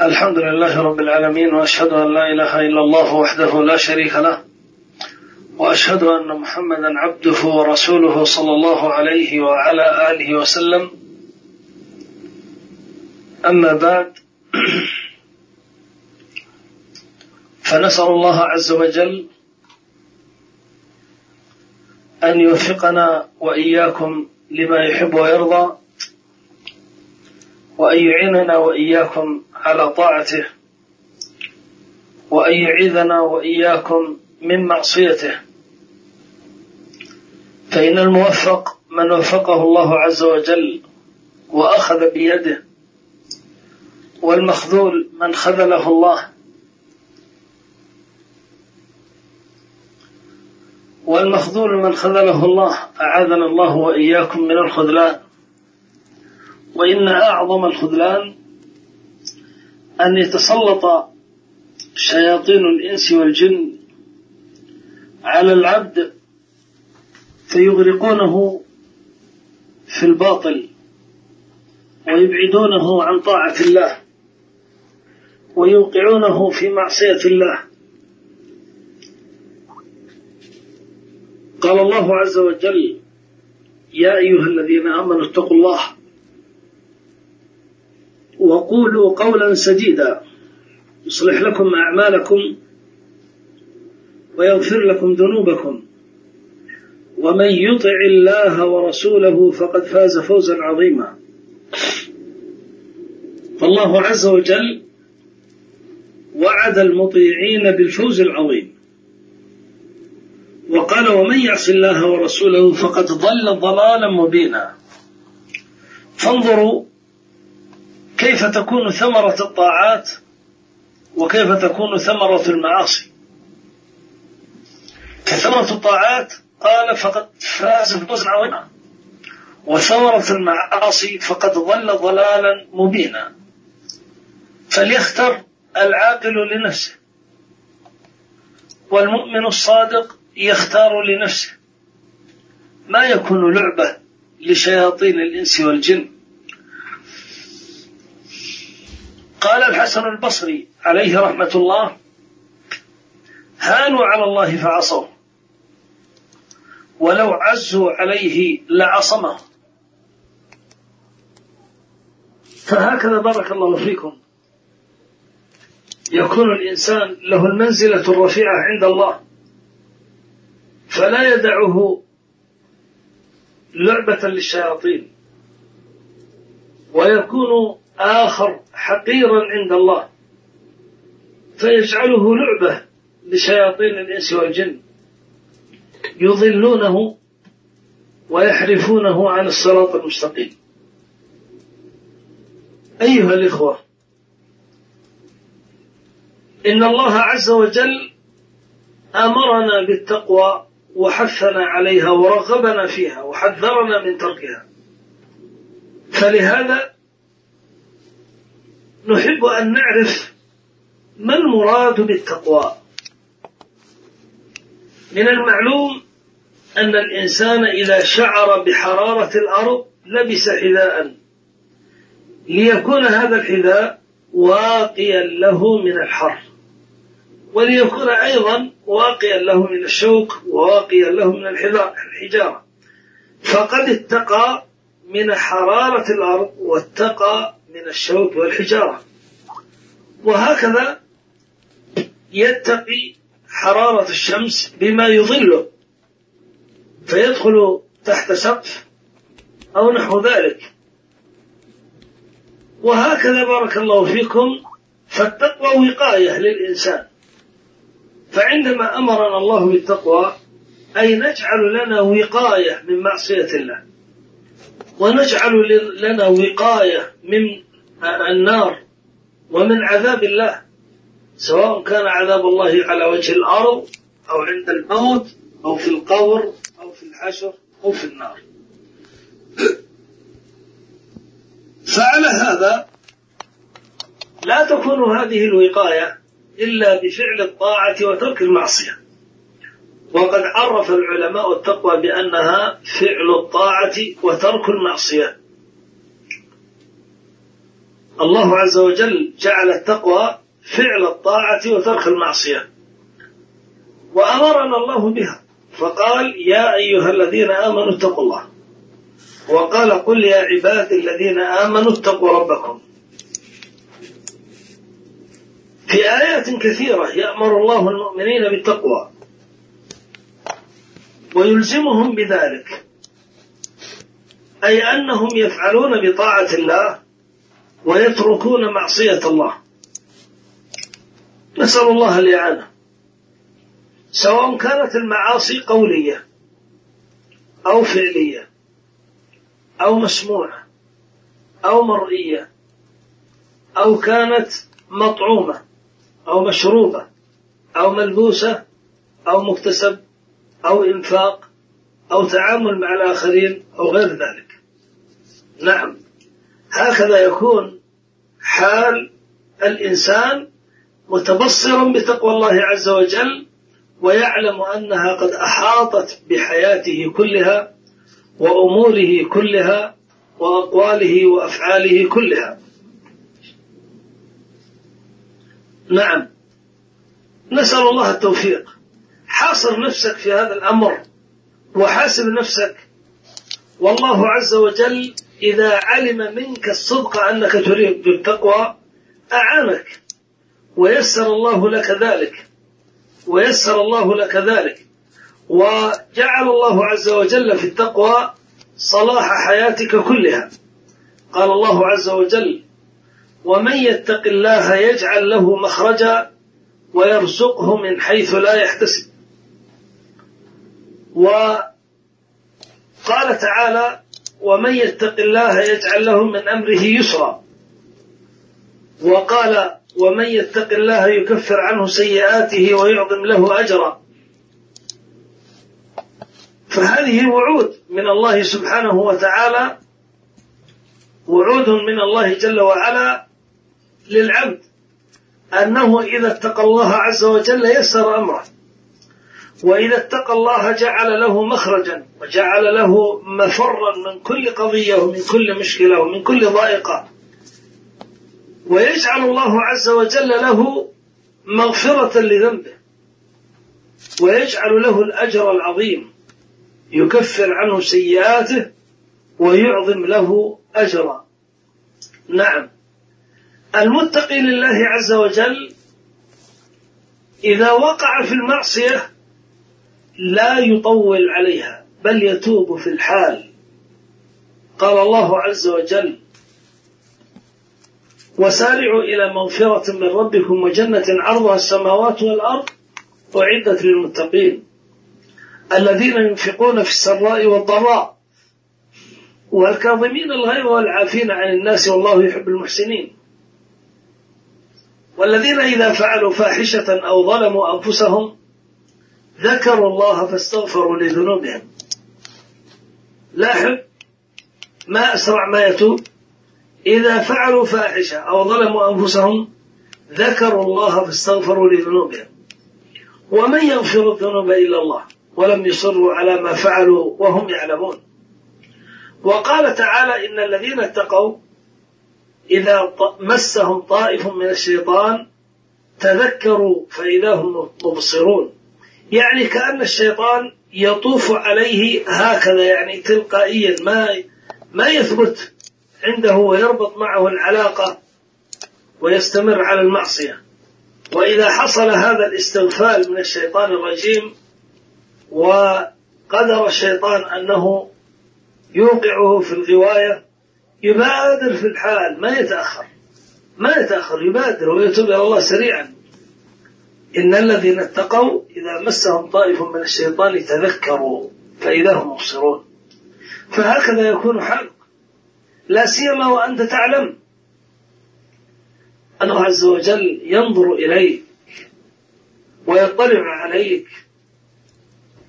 الحمد لله رب العالمين وأشهد أن لا إله إلا الله وحده لا شريك له وأشهد أن محمدا عبده ورسوله صلى الله عليه وعلى آله وسلم. أما بعد فنسأل الله عز وجل أن يوفقنا وإياكم لما يحب ويرضى. وأن يعيننا وإياكم على طاعته وأن يعيذنا وإياكم من معصيته. فإن الموفق من وفقه الله عز وجل وأخذ بيده والمخذول من خذله الله. والمخذول من خذله الله أعاذنا الله وإياكم من الخذلان. وإن أعظم الخذلان أن يتسلط شياطين الإنس والجن على العبد فيغرقونه في الباطل ويبعدونه عن طاعة الله ويوقعونه في معصية الله. قال الله عز وجل يا أيها الذين آمنوا اتقوا الله وقولوا قولا سديدا. يصلح لكم أعمالكم ويغفر لكم ذنوبكم. ومن يطع الله ورسوله فقد فاز فوزا عظيما. فالله عز وجل وعد المطيعين بالفوز العظيم. وقال ومن يعص الله ورسوله فقد ضل ضلالا مبينا. فانظروا كيف تكون ثمرة الطاعات وكيف تكون ثمرة المعاصي؟ كثمرة الطاعات قال فقد فاز فوزا عظيما وثمرة المعاصي فقد ضل ضلالا مبينا. فليختر العاقل لنفسه. والمؤمن الصادق يختار لنفسه. ما يكون لعبة لشياطين الإنس والجن. قال الحسن البصري عليه رحمة الله هانوا على الله فعصوا ولو عزوا عليه لعصمه. فهكذا بارك الله فيكم. يكون الإنسان له المنزلة الرفيعة عند الله فلا يدعه لعبة للشياطين ويكون آخر حقيرا عند الله. فيجعله لعبة لشياطين الإنس والجن. يضلونه ويحرفونه عن الصراط المستقيم. أيها الإخوة إن الله عز وجل أمرنا بالتقوى وحثنا عليها ورغبنا فيها وحذرنا من تركها. فلهذا نحب أن نعرف ما المراد بالتقوى. من المعلوم أن الإنسان إذا شعر بحرارة الأرض لبس حذاء. ليكون هذا الحذاء واقيا له من الحر. وليكون أيضا واقيا له من الشوك وواقيا له من الحجارة. فقد اتقى من حرارة الأرض واتقى من الشوك والحجارة. وهكذا يتقي حرارة الشمس بما يظله فيدخل تحت سقف أو نحو ذلك. وهكذا بارك الله فيكم فالتقوى وقاية للإنسان. فعندما أمرنا الله بالتقوى أي نجعل لنا وقاية من معصية الله. ونجعل لنا وقاية من النار ومن عذاب الله سواء كان عذاب الله على وجه الأرض أو عند الموت أو في القبر أو في الحشر أو في النار. فعلى هذا لا تكون هذه الوقاية إلا بفعل الطاعة وترك المعصية. وقد عرف العلماء التقوى بأنها فعل الطاعة وترك المعصية. الله عز وجل جعل التقوى فعل الطاعة وترك المعصية. وأمرنا الله بها. فقال يا أيها الذين آمنوا اتقوا الله. وقال قل يا عبادي الذين آمنوا اتقوا ربكم. في آيات كثيرة يأمر الله المؤمنين بالتقوى. ويلزمهم بذلك. أي أنهم يفعلون بطاعة الله ويتركون معصية الله. نسأل الله الإعانة. سواء كانت المعاصي قولية أو فعلية أو مسموعة أو مرئية أو كانت مطعومة أو مشروبة أو ملبوسة أو مكتسب أو إنفاق أو تعامل مع الآخرين أو غير ذلك. نعم. هكذا يكون حال الإنسان متبصرا بتقوى الله عز وجل ويعلم أنها قد أحاطت بحياته كلها وأموره كلها وأقواله وأفعاله كلها. نعم. نسأل الله التوفيق. حاصر نفسك في هذا الأمر وحاسب نفسك. والله عز وجل إذا علم منك الصدق أنك تريد بالتقوى أعانك. ويسر الله لك ذلك. ويسر الله لك ذلك. وجعل الله عز وجل في التقوى صلاح حياتك كلها. قال الله عز وجل ومن يتق الله يجعل له مخرجا ويرزقه من حيث لا يحتسب. وقال تعالى ومن يتق الله يجعل له من أمره يسرا. وقال ومن يتق الله يكفر عنه سيئاته ويعظم له أجرا. فهذه وعود من الله سبحانه وتعالى وعود من الله جل وعلا للعبد أنه إذا اتقى الله عز وجل يسر أمره. وإذا اتقى الله جعل له مخرجا وجعل له مفرا من كل قضية ومن كل مشكلة ومن كل ضائقة. ويجعل الله عز وجل له مغفرة لذنبه. ويجعل له الأجر العظيم. يكفر عنه سيئاته ويعظم له أجرا. نعم. المتقي لله عز وجل إذا وقع في المعصية لا يطول عليها بل يتوب في الحال. قال الله عز وجل وسارعوا إلى مغفرة من ربكم وجنة عرضها السماوات والأرض أعدت للمتقين الذين ينفقون في السراء والضراء والكاظمين الغيظ والعافين عن الناس والله يحب المحسنين والذين إذا فعلوا فاحشة أو ظلموا أنفسهم ذكروا الله فاستغفروا لذنوبهم. لاحظ ما أسرع ما يتوب. إذا فعلوا فاحشة أو ظلموا أنفسهم ذكروا الله فاستغفروا لذنوبهم. ومن يغفر الذنوب إلا الله ولم يصروا على ما فعلوا وهم يعلمون. وقال تعالى إن الذين اتقوا إذا مسهم طائف من الشيطان تذكروا فإذا هم مبصرون. يعني كأن الشيطان يطوف عليه هكذا يعني تلقائيا ما ما يثبت عنده ويربط معه العلاقة ويستمر على المعصية. وإذا حصل هذا الاستغفال من الشيطان الرجيم وقدر الشيطان أنه يوقعه في الغواية يبادر في الحال ما يتأخر ما يتأخر يبادر ويتوب إلى الله سريعا. إن الذين اتقوا إذا مسهم طائف من الشيطان تذكروا فإذا هم مبصرون. فهكذا يكون حالك. لا سيما وأنت تعلم أنه عز وجل ينظر إليك ويطلع عليك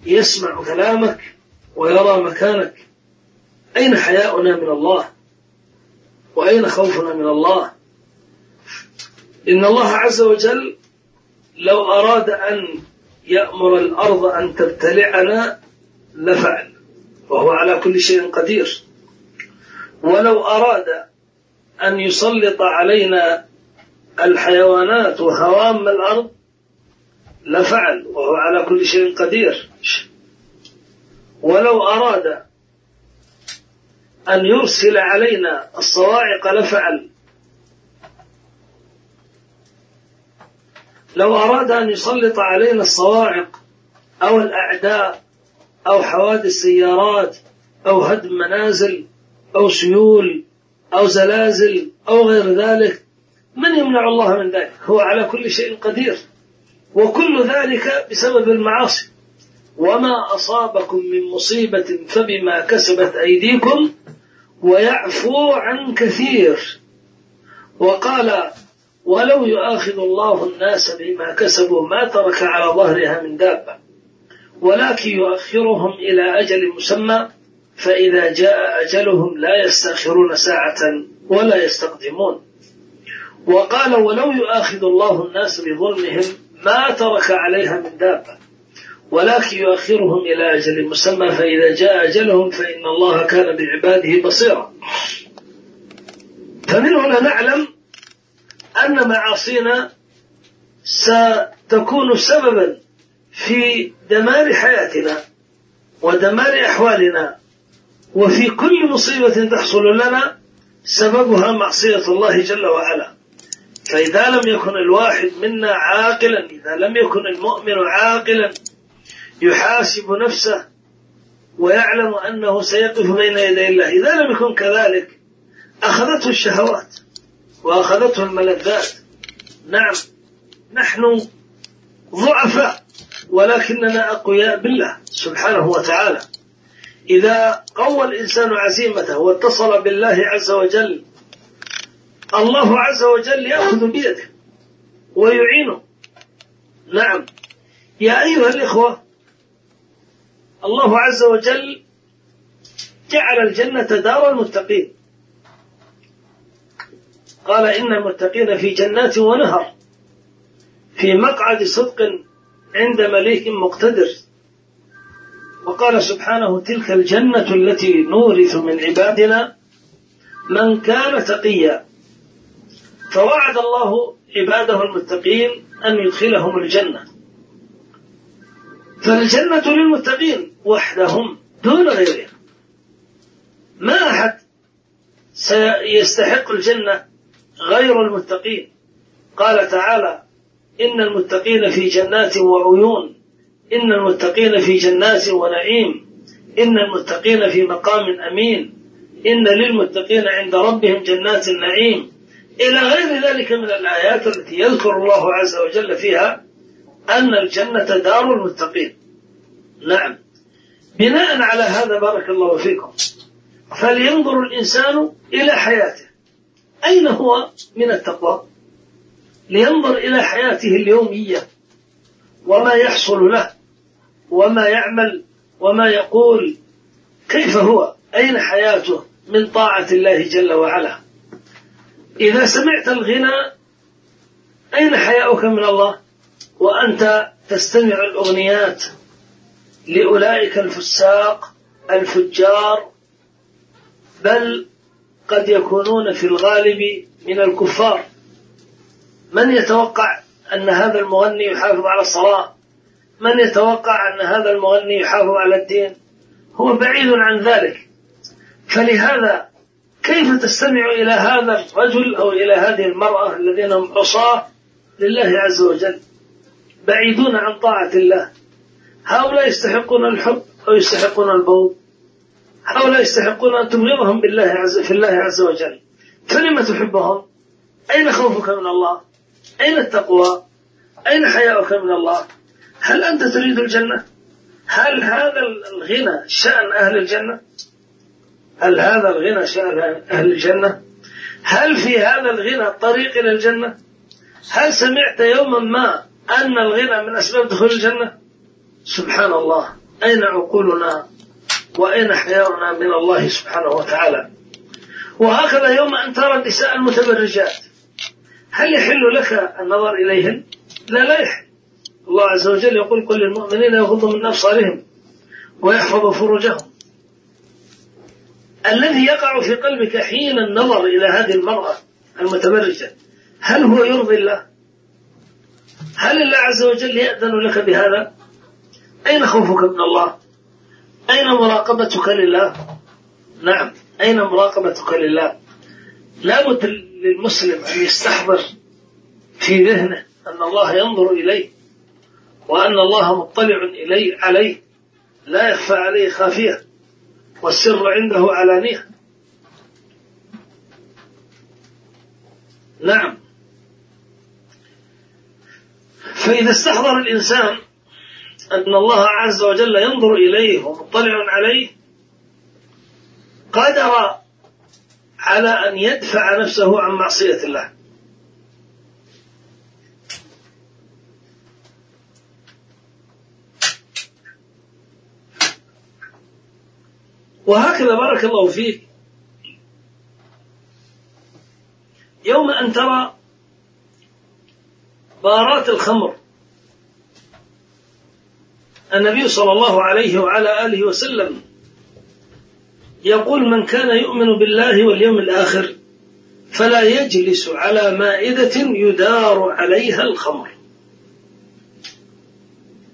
يسمع كلامك ويرى مكانك. أين حياؤنا من الله؟ وأين خوفنا من الله؟ إن الله عز وجل لو أراد أن يأمر الأرض أن تبتلعنا لفعل وهو على كل شيء قدير. ولو أراد أن يسلط علينا الحيوانات وهوام الأرض لفعل وهو على كل شيء قدير. ولو أراد أن يرسل علينا الصواعق لفعل لو أراد أن يسلط علينا الصواعق أو الأعداء أو حوادث سيارات أو هدم منازل أو سيول أو زلازل أو غير ذلك من يمنع الله من ذلك؟ هو على كل شيء قدير. وكل ذلك بسبب المعاصي. وما أصابكم من مصيبة فبما كسبت أيديكم ويعفو عن كثير. وقال ولو يؤاخذ الله الناس بما كسبوا ما ترك على ظهرها من دابة ولكن يؤخرهم إلى أجل مسمى فإذا جاء أجلهم لا يستأخرون ساعة ولا يستقدمون. وقال ولو يؤاخذ الله الناس بظلمهم ما ترك عليها من دابة ولكن يؤخرهم إلى أجل مسمى فإذا جاء أجلهم فإن الله كان بعباده بصيرا. فمن هنا نعلم أن معاصينا ستكون سببا في دمار حياتنا ودمار أحوالنا وفي كل مصيبة تحصل لنا سببها معصية الله جل وعلا. فإذا لم يكن الواحد منا عاقلا إذا لم يكن المؤمن عاقلا يحاسب نفسه ويعلم أنه سيقف بين يدي الله. إذا لم يكن كذلك أخذته الشهوات. وأخذته الملذات. نعم نحن ضعفاء ولكننا أقوياء بالله سبحانه وتعالى. إذا قوى الإنسان عزيمته واتصل بالله عز وجل الله عز وجل يأخذ بيده ويعينه. نعم. يا أيها الإخوة الله عز وجل جعل الجنة دار المتقين. قال إن المتقين في جنات ونهر. في مقعد صدق عند مليك مقتدر. وقال سبحانه تلك الجنة التي نورث من عبادنا من كان تقيا. فوعد الله عباده المتقين أن يدخلهم الجنة. فالجنة للمتقين وحدهم دون غيرهم ما أحد سيستحق الجنة غير المتقين. قال تعالى إن المتقين في جنات وعيون. إن المتقين في جنات ونعيم. إن المتقين في مقام أمين. إن للمتقين عند ربهم جنات النعيم. إلى غير ذلك من الآيات التي يذكر الله عز وجل فيها أن الجنة دار المتقين. نعم. بناء على هذا بارك الله فيكم فلينظر الإنسان إلى حياته. أين هو من التقوى؟ لينظر إلى حياته اليومية وما يحصل له وما يعمل وما يقول. كيف هو؟ أين حياته من طاعة الله جل وعلا؟ إذا سمعت الغنى أين حياؤك من الله؟ وأنت تستمع الأغنيات لأولئك الفساق الفجار بل قد يكونون في الغالب من الكفار. من يتوقع أن هذا المغني يحافظ على الصلاة؟ من يتوقع أن هذا المغني يحافظ على الدين؟ هو بعيد عن ذلك. فلهذا كيف تستمع إلى هذا الرجل أو إلى هذه المرأة الذين هم عصاة لله عز وجل؟ بعيدون عن طاعة الله. هؤلاء يستحقون الحب أو يستحقون البغض؟ هؤلاء يستحقون أن تبغضهم بالله عز في الله عز وجل. فلم تحبهم؟ أين خوفك من الله؟ أين التقوى؟ أين حياؤك من الله؟ هل أنت تريد الجنة؟ هل هذا الغنى شأن أهل الجنة؟ هل هذا الغنى شأن أهل الجنة؟ هل في هذا الغنى طريق إلى الجنة؟ هل سمعت يوما ما أن الغنى من أسباب دخول الجنة؟ سبحان الله. أين عقولنا؟ وأين حياؤنا من الله سبحانه وتعالى وهكذا يوم أن ترى النساء المتبرجات هل يحل لك النظر إليهن لا لا يحل الله عز وجل يقول كل المؤمنين يغضوا من أبصارهم ويحفظوا فروجهم الذي يقع في قلبك حين النظر إلى هذه المرأة المتبرجة هل هو يرضي الله؟ هل الله عز وجل يأذن لك بهذا؟ أين خوفك من الله؟ أين مراقبتك لله؟ نعم أين مراقبتك لله؟ لا بد للمسلم أن يستحضر في ذهنه أن الله ينظر إليه وأن الله مطلع إليه عليه لا يخفى عليه خافية والسر عنده علانية نعم فإذا استحضر الإنسان أن الله عز وجل ينظر إليه ومطلع عليه. قدر على أن يدفع نفسه عن معصية الله. وهكذا بارك الله فيك. يوم أن ترى بارات الخمر. النبي صلى الله عليه وعلى آله وسلم يقول من كان يؤمن بالله واليوم الآخر فلا يجلس على مائدة يدار عليها الخمر.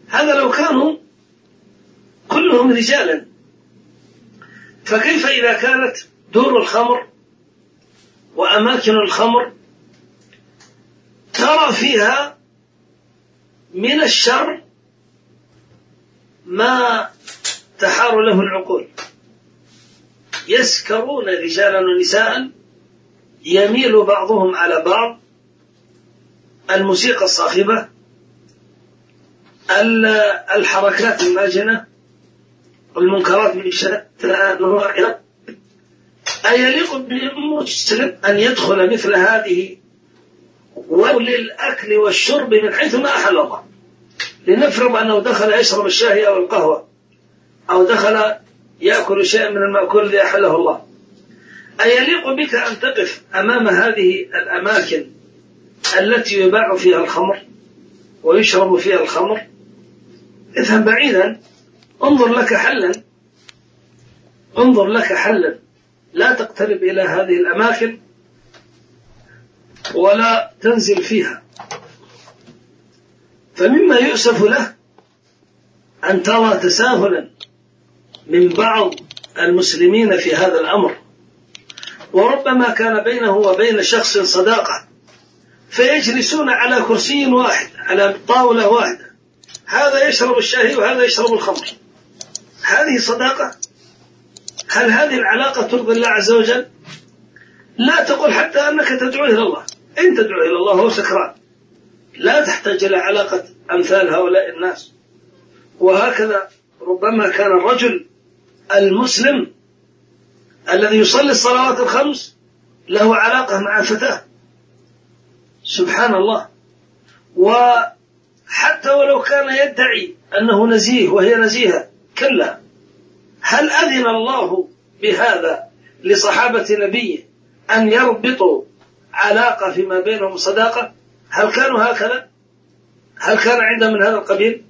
هذا لو كانوا كلهم رجالا فكيف إذا كانت دور الخمر وأماكن الخمر ترى فيها من الشر ما تحار له العقول. يسكرون رجالا ونساء يميل بعضهم على بعض. الموسيقى الصاخبة الحركات الماجنة المنكرات من شتى أنواعها أيليق بالمسلم أن يدخل مثل هذه وللأكل والشرب من حيث ما أحل الله. لنفرض أنه دخل يشرب الشاي أو القهوة أو دخل يأكل شيئا من المأكول الذي أحله الله. أيليق بك أن تقف أمام هذه الأماكن التي يباع فيها الخمر ويشرب فيها الخمر؟ اذهب بعيدا. انظر لك حلا. انظر لك حلا. لا تقترب إلى هذه الأماكن ولا تنزل فيها. فمما يؤسف له أن ترى تساهلا من بعض المسلمين في هذا الأمر. وربما كان بينه وبين شخص صداقة فيجلسون على كرسي واحد على طاولة واحدة. هذا يشرب الشاي وهذا يشرب الخمر. هذه صداقة؟ هل هذه العلاقة ترضي الله عز وجل؟ لا تقول حتى أنك تدعو إلى الله. إن تدعو إلى الله هو سكران. لا تحتاج إلى علاقة أمثال هؤلاء الناس. وهكذا ربما كان الرجل المسلم الذي يصلي الصلوات الخمس له علاقة مع فتاة. سبحان الله. وحتى ولو كان يدعي أنه نزيه وهي نزيهة كلا. هل أذن الله بهذا لصحابة نبيه أن يربطوا علاقة فيما بينهم صداقة؟ هل كانوا هكذا؟ هل كان عندهم من هذا القبيل؟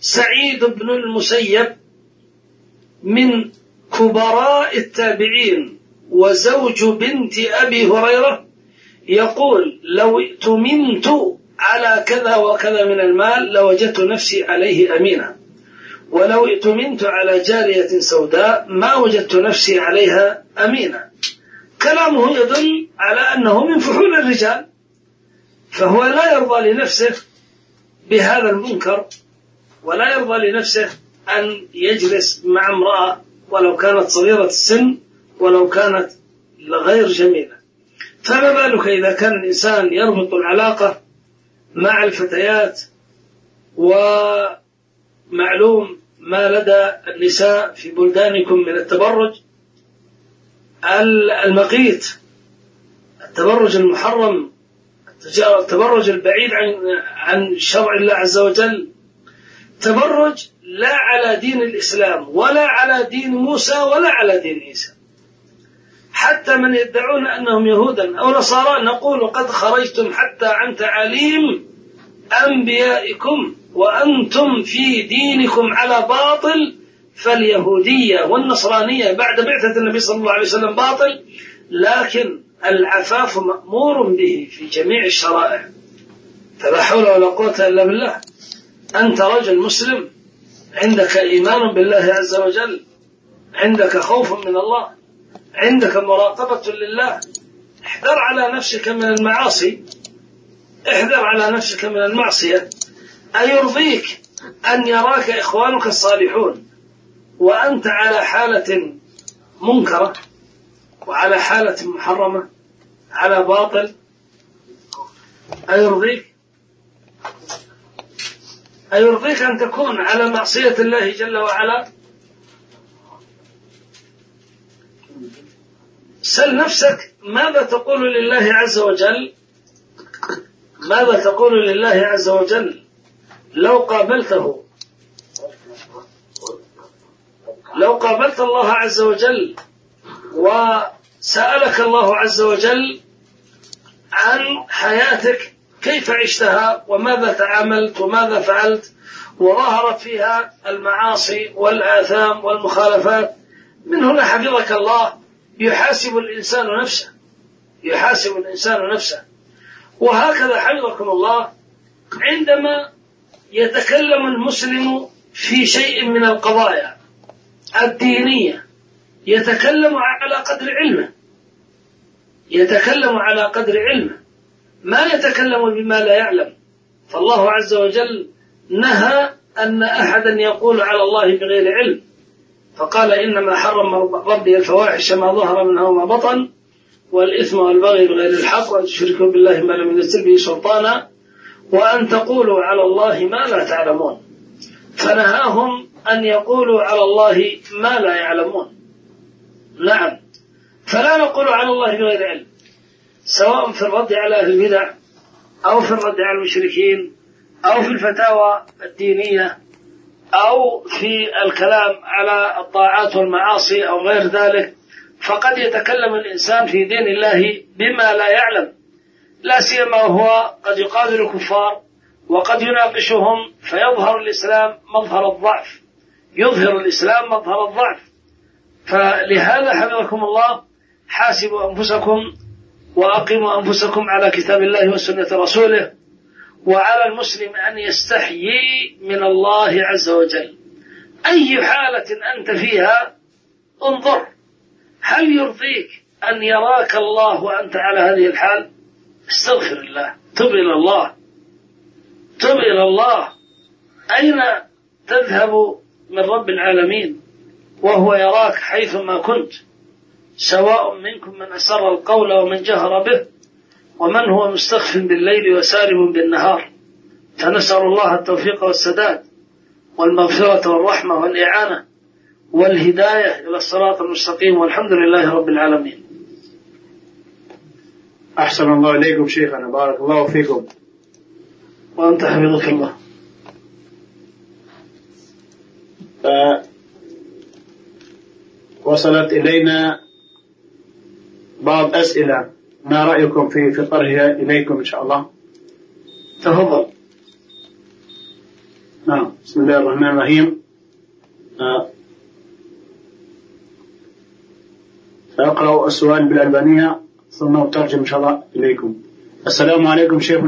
سعيد بن المسيب من كبراء التابعين وزوج بنت أبي هريرة يقول لو ائتمنت على كذا وكذا من المال لوجدت نفسي عليه أمينا. ولو ائتمنت على جارية سوداء ما وجدت نفسي عليها أمينا. كلامه يدل على أنه من فحول الرجال. فهو لا يرضى لنفسه بهذا المنكر ولا يرضى لنفسه أن يجلس مع امرأة ولو كانت صغيرة السن ولو كانت غير جميلة. فما بالك إذا كان الإنسان يربط العلاقة مع الفتيات ومعلوم ما لدى النساء في بلدانكم من التبرج؟ المقيت التبرج المحرم التبرج البعيد عن عن شرع الله عز وجل. تبرج لا على دين الإسلام ولا على دين موسى ولا على دين عيسى. حتى من يدعون أنهم يهودا أو نصارى نقول قد خرجتم حتى عن تعاليم أنبيائكم وأنتم في دينكم على باطل فاليهودية والنصرانية بعد بعثة النبي صلى الله عليه وسلم باطل. لكن العفاف مأمور به في جميع الشرائع. فلا حول ولا قوة إلا بالله. أنت رجل مسلم. عندك إيمان بالله عز وجل. عندك خوف من الله. عندك مراقبة لله. احذر على نفسك من المعاصي. احذر على نفسك من المعصية. أيرضيك أن يراك إخوانك الصالحون. وأنت على حالة منكرة. وعلى حالة محرمة على باطل أيرضيك؟ أيرضيك أن تكون على معصية الله جل وعلا؟ سل نفسك ماذا تقول لله عز وجل؟ ماذا تقول لله عز وجل؟ لو قابلته لو قابلت الله عز وجل وسألك الله عز وجل عن حياتك كيف عشتها؟ وماذا تعاملت؟ وماذا فعلت؟ وظهرت فيها المعاصي والآثام والمخالفات. من هنا حفظك الله يحاسب الإنسان نفسه يحاسب الإنسان نفسه. وهكذا حفظكم الله عندما يتكلم المسلم في شيء من القضايا الدينية يتكلم على قدر علمه. يتكلم على قدر علمه ما يتكلم بما لا يعلم. فالله عز وجل نهى أن أحدا يقول على الله بغير علم. فقال إنما حرم ربي الفواحش ما ظهر منها وما بطن والإثم والبغي بغير الحق وأن تشركوا بالله ما لم ينزل به سلطانا وأن تقولوا على الله ما لا تعلمون. فنهاهم أن يقولوا على الله ما لا يعلمون. نعم. فلا نقول على الله بغير علم سواء في الرد على أهل البدع أو في الرد على المشركين أو في الفتاوى الدينية أو في الكلام على الطاعات والمعاصي أو غير ذلك فقد يتكلم الإنسان في دين الله بما لا يعلم لا سيما وهو قد يقابل الكفار وقد يناقشهم فيظهر الإسلام مظهر الضعف يظهر الإسلام مظهر الضعف. فلهذا حفظكم الله حاسبوا أنفسكم وأقيموا أنفسكم على كتاب الله وسنة رسوله وعلى المسلم أن يستحيي من الله عز وجل. أي حالة أنت فيها انظر. هل يرضيك أن يراك الله وأنت على هذه الحال؟ استغفر الله. تب إلى الله. تب إلى الله. أين تذهب من رب العالمين؟ وهو يراك حيثما كنت. سواء منكم من أسر القول ومن جهر به ومن هو مستخف بالليل وسارب بالنهار فنسأل الله التوفيق والسداد والمغفرة والرحمة والإعانة والهداية إلى الصراط المستقيم والحمد لله رب العالمين أحسن الله إليكم شيخنا بارك الله فيكم وأنت حفظك الله وصلت إلينا بعض أسئلة ما رأيكم في طرحها إليكم إن شاء الله. تفضل. نعم بسم الله الرحمن الرحيم. آه. سأقرأ السؤال بالألبانية ثم أترجم إن شاء الله إليكم. السلام عليكم شيخ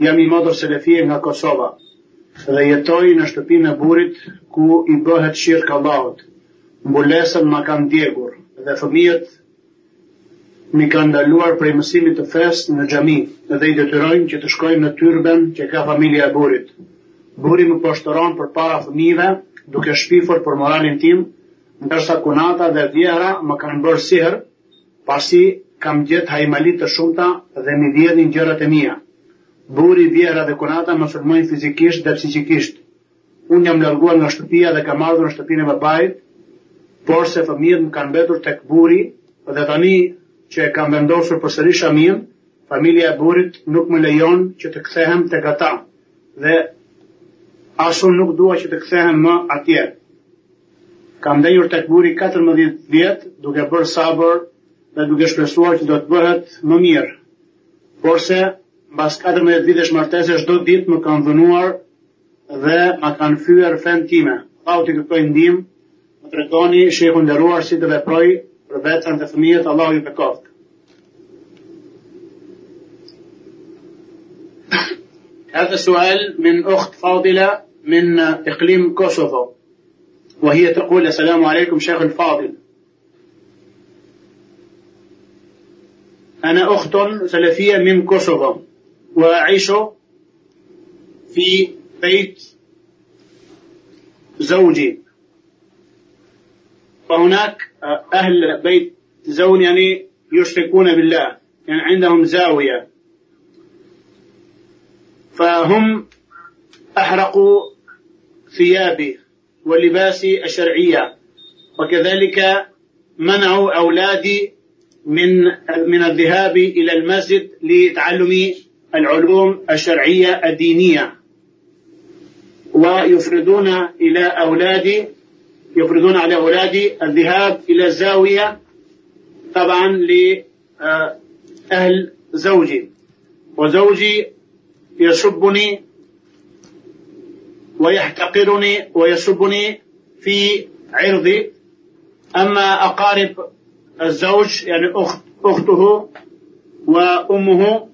Jam i motor selefie nga Kosova. Dhe jetoj në shtëpinë e burit ku i bëhet. Mbulesën kanë djegur. Dhe fëmijët mi kanë ndaluar prej mësimit të fesë në xhami dhe i detyrojnë që të shkojnë në tyrben që ka familja e burit. Buri më poshtëron për para fëmijëve duke shpifur për moralin tim, ndërsa kunata dhe vjera më kanë bërë sihr, pasi kam gjetë hajmalit të shumta dhe mi vjedhin gjërat e mia. Buri, vjera dhe kunata më sulmojnë fizikisht dhe psikikisht. Unë jam larguar nga shtëpia dhe kam ardhur në shtëpinë e babait, por se fëmijët më kanë mbetur tek buri dhe tani që e kam vendosur për sërish shamin, familja e burit nuk më lejon që të kthehem tek ata dhe asu nuk dua që të kthehem më atje. Kam ndenjur tek buri 14 vjet duke bërë sabër dhe duke shpresuar që do të bëhet më mirë. Porse, mbas 14 vitesh martese çdo ditë më kanë dhënuar dhe ma kanë fyer fen time. Allahu t'i kërkoj ndihmë, më tregoni shehun nderuar si të veproj për vetën dhe fëmijët, Allahu ju bekoft. هذا سؤال من أخت فاضلة من إقليم كوسوفو وهي تقول السلام عليكم شيخ الفاضل أنا أخت سلفية من كوسوفو وأعيش في بيت زوجي فهناك أهل بيت زوج يعني يشركون بالله يعني عندهم زاوية. فهم أحرقوا ثيابي ولباسي الشرعية وكذلك منعوا أولادي من من الذهاب إلى المسجد لتعلم العلوم الشرعية الدينية. ويفرضون إلى أولادي يفرضون على أولادي الذهاب إلى الزاوية طبعا لأهل زوجي. وزوجي يسبني ويحتقرني ويسبني في عرضي. أما أقارب الزوج يعني أخت أخته وأمه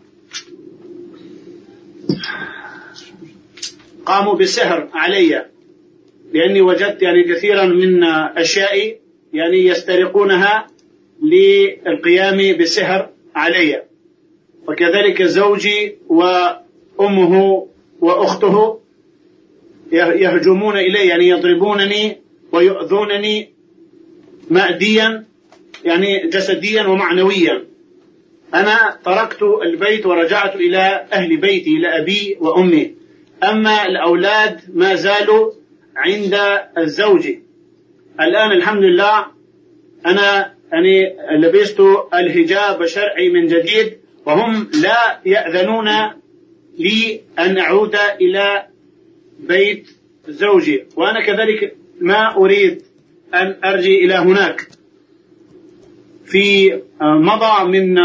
قاموا بالسهر علي. لأني وجدت يعني كثيرا من أشيائي يعني يسترقونها للقيام بالسهر علي. وكذلك زوجي وأمه وأخته يهجمون إلي يعني يضربونني ويؤذونني ماديا يعني جسديا ومعنويا. أنا تركت البيت ورجعت إلى أهل بيتي إلى أبي وأمي. أما الأولاد ما زالوا عند الزوج. الآن الحمد لله أنا يعني لبست الحجاب الشرعي من جديد وهم لا يأذنون لي أن أعود إلى بيت زوجي. وأنا كذلك ما أريد أن أرجع إلى هناك. في مضى من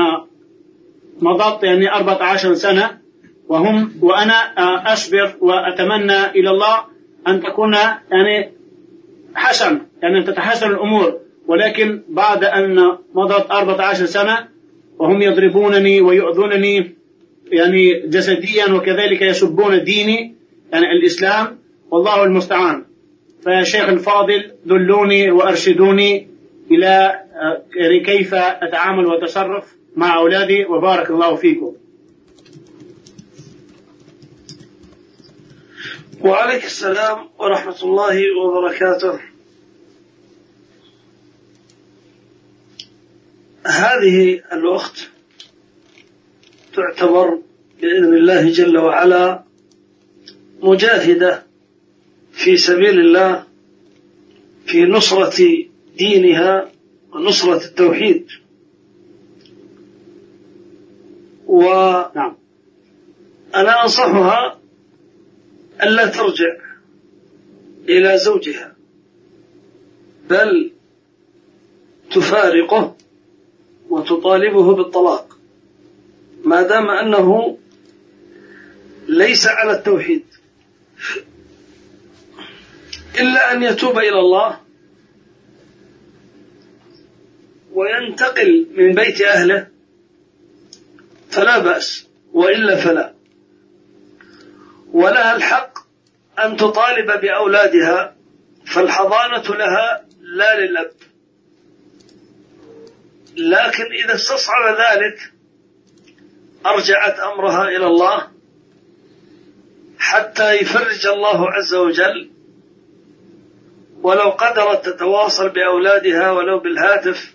مضت يعني 14 سنة وهم وأنا أصبر وأتمنى إلى الله أن تكون يعني حسن يعني أن تتحسن الأمور. ولكن بعد أن مضت 14 سنة وهم يضربونني ويؤذونني يعني جسديا وكذلك يسبون ديني يعني الإسلام والله المستعان. فيا شيخ الفاضل دلوني وأرشدوني إلى يعني كيف أتعامل وأتصرف مع أولادي وبارك الله فيكم. وعليك السلام ورحمة الله وبركاته. هذه الأخت تعتبر بإذن الله جل وعلا مجاهدة في سبيل الله في نصرة دينها ونصرة التوحيد. وأنا أنصحها ألا ترجع إلى زوجها بل تفارقه وتطالبه بالطلاق ما دام أنه ليس على التوحيد. إلا أن يتوب إلى الله وينتقل من بيت أهله فلا بأس وإلا فلا. ولها الحق أن تطالب بأولادها فالحضانة لها لا للأب. لكن إذا استصعب ذلك أرجعت أمرها إلى الله حتى يفرج الله عز وجل. ولو قدرت تتواصل بأولادها ولو بالهاتف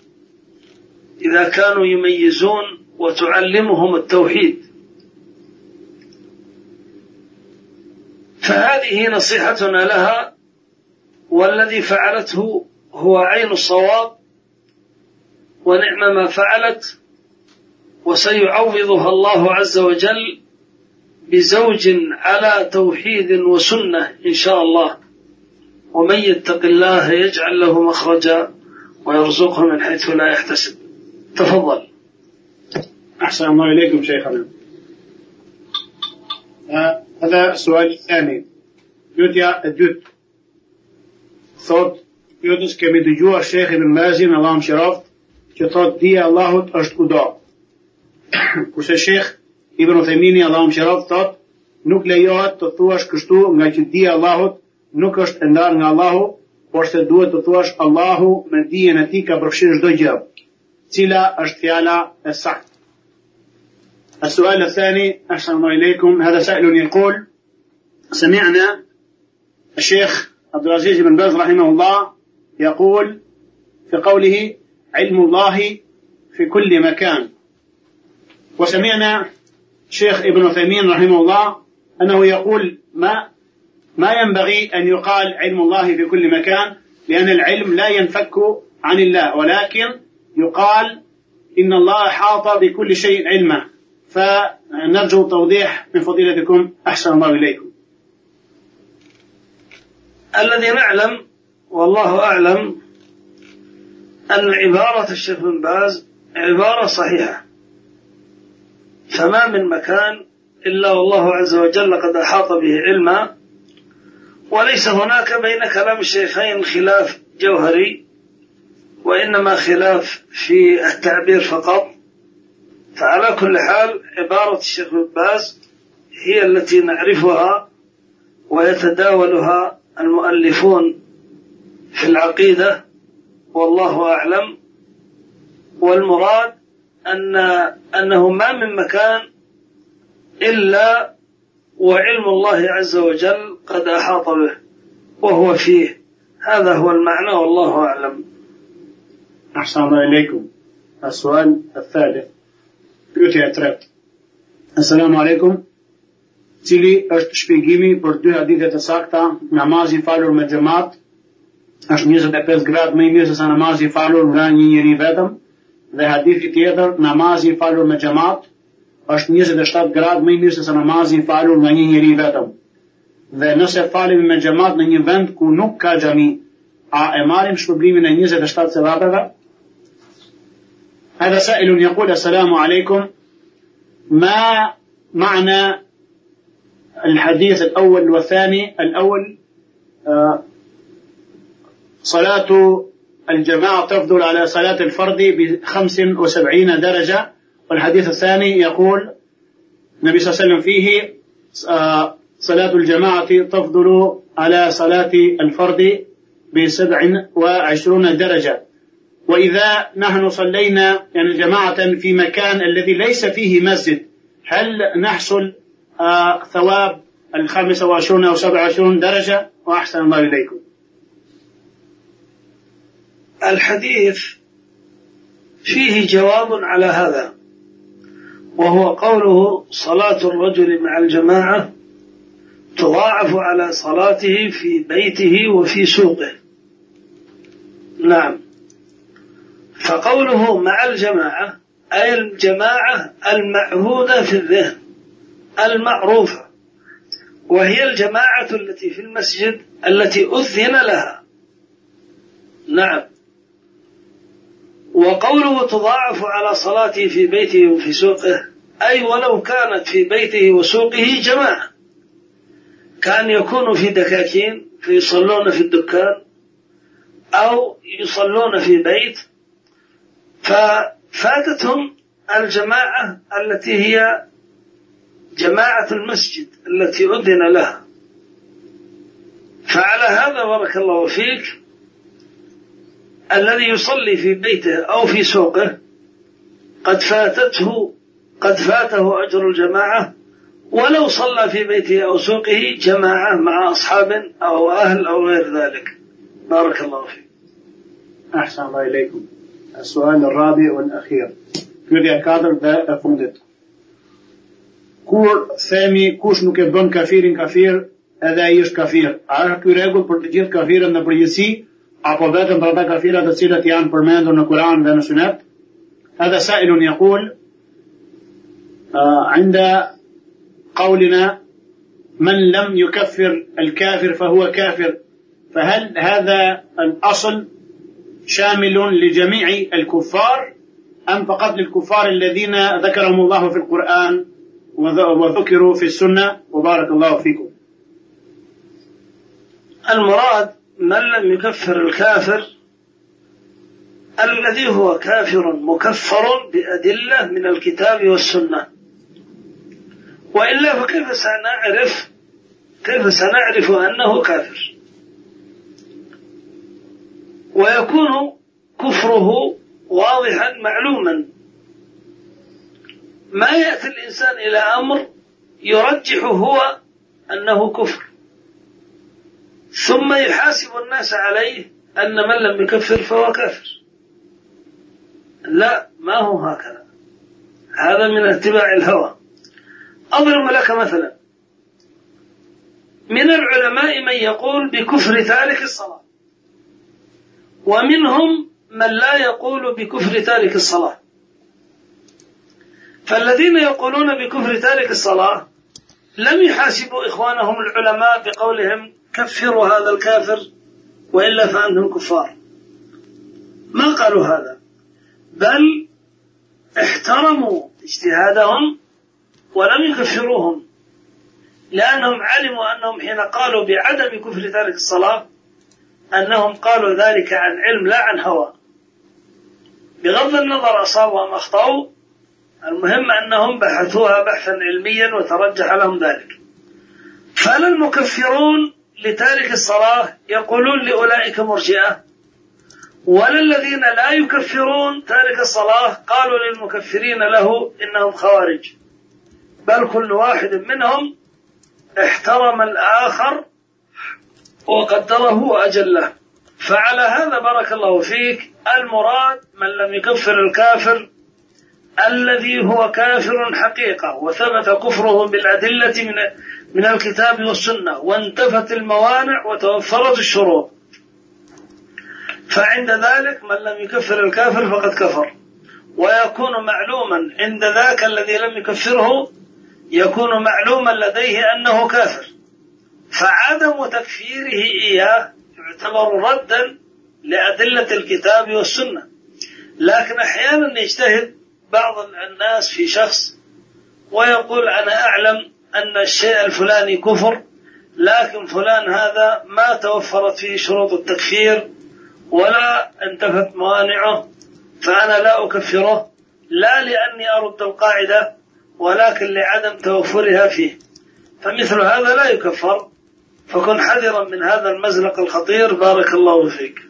إذا كانوا يميزون وتعلمهم التوحيد. فهذه نصيحتنا لها والذي فعلته هو عين الصواب ونعم ما فعلت وسيعوضها الله عز وجل بزوج على توحيد وسنة إن شاء الله. ومن يتق الله يجعل له مخرجا ويرزقه من حيث لا يحتسب. تفضل. أحسن الله إليكم شيخنا. آه هذا السؤال الثاني يوتيا الدوت thot, pyetës kemi dëgjuar Shekhi ibn Bazin, Allah më shiroft, që thot dija e Allahut është kudo. Kurse Shekh Ibn Uthemini, Allah më shiroft, thot, nuk lejohet të thuash kështu nga që dija e Allahut nuk është e ndarë nga Allahu, por se duhet të thuash Allahu me dijen e tij ka përfshirë çdo gjë. Cila është fjala e saktë? السؤال الثاني أحسن الله إليكم. هذا سائل يقول سمعنا الشيخ عبد العزيز بن باز رحمه الله يقول في قوله علم الله في كل مكان. وسمعنا الشيخ ابن عثيمين رحمه الله أنه يقول ما ما ينبغي أن يقال علم الله في كل مكان لأن العلم لا ينفك عن الله ولكن يقال إن الله حاط بكل شيء علما. فنرجو توضيح من فضيلتكم. أحسن الله إليكم. الذي نعلم والله أعلم أن عبارة الشيخ بن باز عبارة صحيحة. فما من مكان إلا والله عز وجل قد أحاط به علما وليس هناك بين كلام الشيخين خلاف جوهري وإنما خلاف في التعبير فقط. فعلى كل حال عبارة الشيخ بن باز هي التي نعرفها ويتداولها المؤلفون في العقيدة والله أعلم. والمراد أن أنه ما من مكان إلا وعلم الله عز وجل قد أحاط به وهو فيه. هذا هو المعنى والله أعلم. أحسن الله إليكم. السؤال الثالث. Pyetja e tretë. Asalamu alaikum. Cili është shpjegimi për dy hadithe të sakta, namazi i falur me xhamat është 25 gradë më i mirë se sa namazi i falur nga një njeri vetëm, dhe hadithi tjetër, namazi i falur me xhamat është 27 gradë më i mirë se sa namazi i falur nga një njeri vetëm. Dhe nëse falemi me xhamat në një vend ku nuk ka xhami, a e marrim shpërblimin e 27 sevapeve? هذا سائل يقول السلام عليكم. ما معنى الحديث الأول والثاني؟ الأول صلاة الجماعة تفضل على صلاة الفرد بخمس وسبعين درجة. والحديث الثاني يقول النبي صلى الله عليه وسلم فيه صلاة الجماعة تفضل على صلاة الفرد بسبع وعشرون درجة. وإذا نحن صلينا يعني جماعة في مكان الذي ليس فيه مسجد هل نحصل آه ثواب الخامسة وعشرون أو سبعة وعشرون درجة؟ وأحسن الله إليكم. الحديث فيه جواب على هذا وهو قوله صلاة الرجل مع الجماعة تضاعف على صلاته في بيته وفي سوقه. نعم. فقوله مع الجماعة أي الجماعة المعهودة في الذهن المعروفة. وهي الجماعة التي في المسجد التي أذن لها. نعم. وقوله تضاعف على صلاته في بيته وفي سوقه أي ولو كانت في بيته وسوقه جماعة. كان يكون في دكاكين فيصلون في الدكان أو يصلون في بيت ففاتتهم الجماعة التي هي جماعة المسجد التي أذن لها. فعلى هذا بارك الله فيك الذي يصلي في بيته أو في سوقه قد فاتته قد فاته أجر الجماعة ولو صلى في بيته أو سوقه جماعة مع أصحاب أو أهل أو غير ذلك. بارك الله فيك. أحسن الله إليكم. السؤال الرابع والأخير Pyetja e katërt dhe e fundit. Kur themi kush nuk e bën kafirin kafir, edhe ai është kafir. A është ky rregull për të gjithë kafirët në përgjithësi apo vetëm për ata kafirat të cilët janë përmendur në Kur'an dhe në Sunet? هذا سائل يقول عند قولنا من لم يكفر الكافر فهو كافر فهل هذا الأصل شامل لجميع الكفار أم فقط للكفار الذين ذكرهم الله في القرآن وذكروا في السنة؟ وبارك الله فيكم. المراد من لم يكفر الكافر؟ الذي هو كافر مكفر بأدلة من الكتاب والسنة. وإلا فكيف سنعرف؟ كيف سنعرف أنه كافر؟ ويكون كفره واضحا معلوما. ما يأتي الإنسان إلى أمر يرجح هو أنه كفر ثم يحاسب الناس عليه أن من لم يكفر فهو كافر. لا ما هو هكذا. هذا من اتباع الهوى. أضرب لك مثلا. من العلماء من يقول بكفر تارك الصلاة. ومنهم من لا يقول بكفر تارك الصلاة. فالذين يقولون بكفر تارك الصلاة لم يحاسبوا إخوانهم العلماء بقولهم كفروا هذا الكافر وإلا فأنتم كفار. ما قالوا هذا؟ بل احترموا اجتهادهم ولم يكفروهم لأنهم علموا أنهم حين قالوا بعدم كفر تارك الصلاة أنهم قالوا ذلك عن علم لا عن هوى. بغض النظر أصابوا أم أخطأوا المهم أنهم بحثوها بحثا علميا وترجح لهم ذلك. فلا المكفرون لتارك الصلاة يقولون لأولئك مرجئة؟ ولا الذين لا يكفرون تارك الصلاة قالوا للمكفرين له إنهم خوارج. بل كل واحد منهم احترم الآخر وقدره وأجله. فعلى هذا بارك الله فيك. المراد من لم يكفر الكافر الذي هو كافر حقيقة وثبت كفره بالأدلة من من الكتاب والسنة وانتفت الموانع وتوفرت الشروط. فعند ذلك من لم يكفر الكافر فقد كفر. ويكون معلوما عند ذاك الذي لم يكفره يكون معلوما لديه أنه كافر. فعدم تكفيره إياه يعتبر ردا لأدلة الكتاب والسنة. لكن أحيانا يجتهد بعض الناس في شخص ويقول أنا أعلم أن الشيء الفلاني كفر لكن فلان هذا ما توفرت فيه شروط التكفير ولا انتفت موانعه فأنا لا أكفره لا لأني أرد القاعدة ولكن لعدم توفرها فيه. فمثل هذا لا يكفر. فكن حذرا من هذا المزلق الخطير بارك الله فيك.